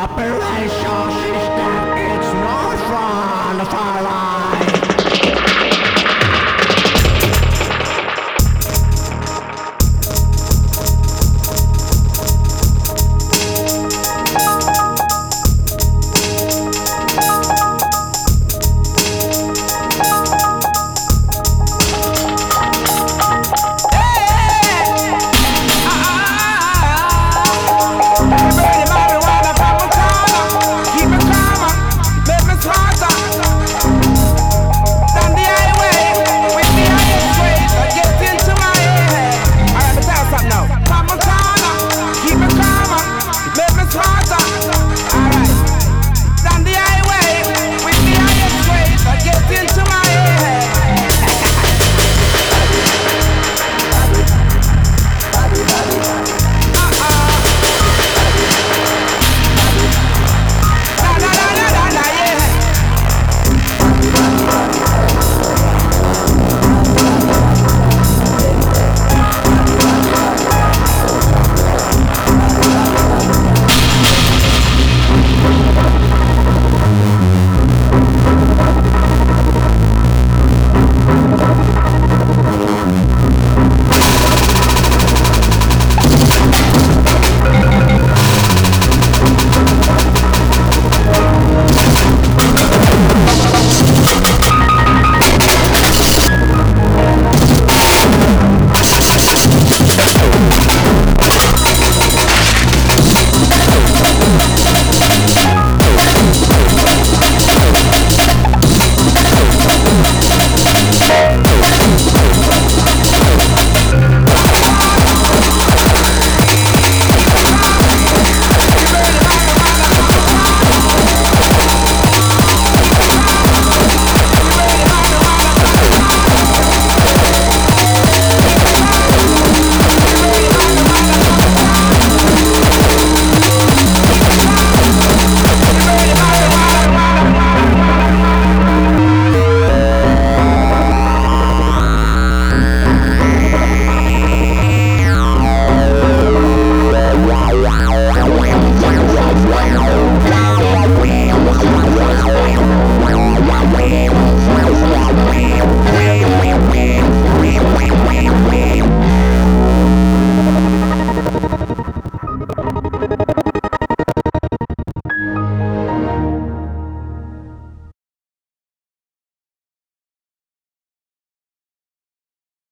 Operation.